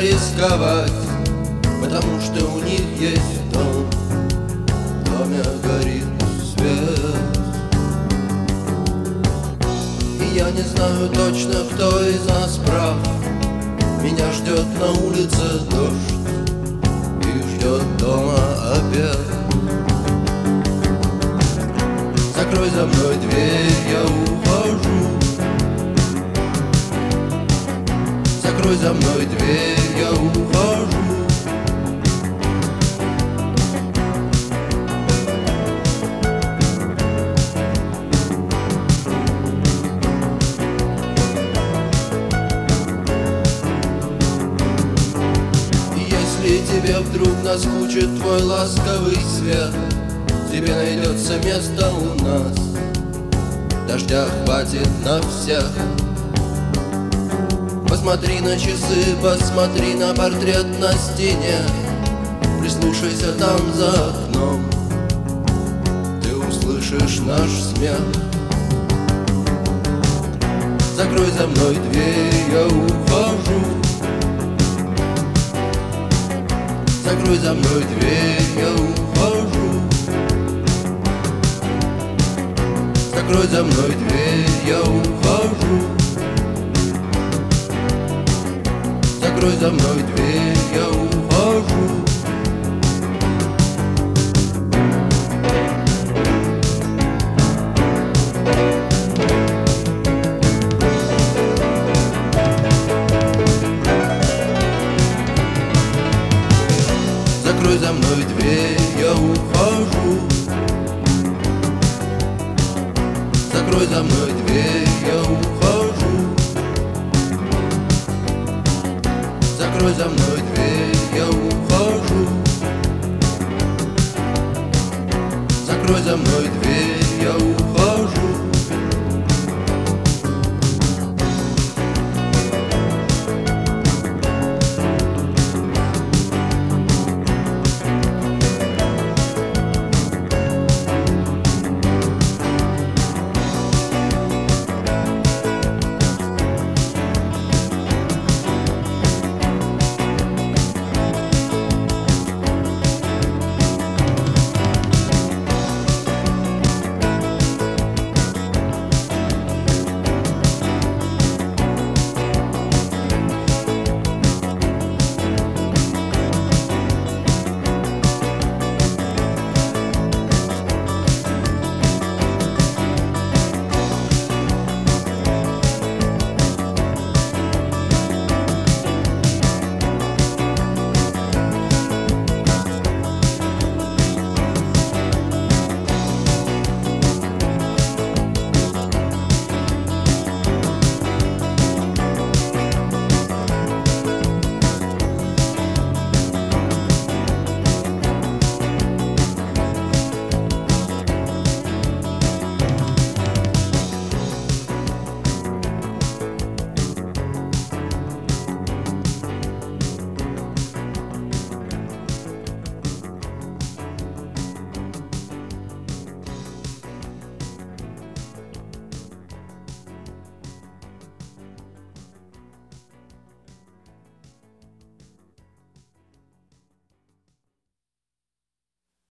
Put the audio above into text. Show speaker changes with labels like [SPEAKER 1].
[SPEAKER 1] рисковать Потому что у них есть дом В доме горит свет. И я не знаю точно, кто из нас прав. Меня ждет на улице дождь И ждет дома обед. Закрой за мной дверь, я ухожу Закрой за мной дверь, я ухожу. Если тебе вдруг наскучит твой ласковый свет Тебе найдется место у нас. Дождя хватит на всех Посмотри на часы, посмотри на портрет на стене. Прислушайся там за окном. Ты услышишь наш смех. Закрой за мной дверь, я ухожу. Закрой за мной дверь, я ухожу. Закрой за мной дверь, я ухожу Закрой за мной дверь, я ухожу. Закрой за мной дверь, я ухожу. Закрой за мной дверь, закрой за мной дверь, я ухожу. Закрой за мной дверь, я ухожу.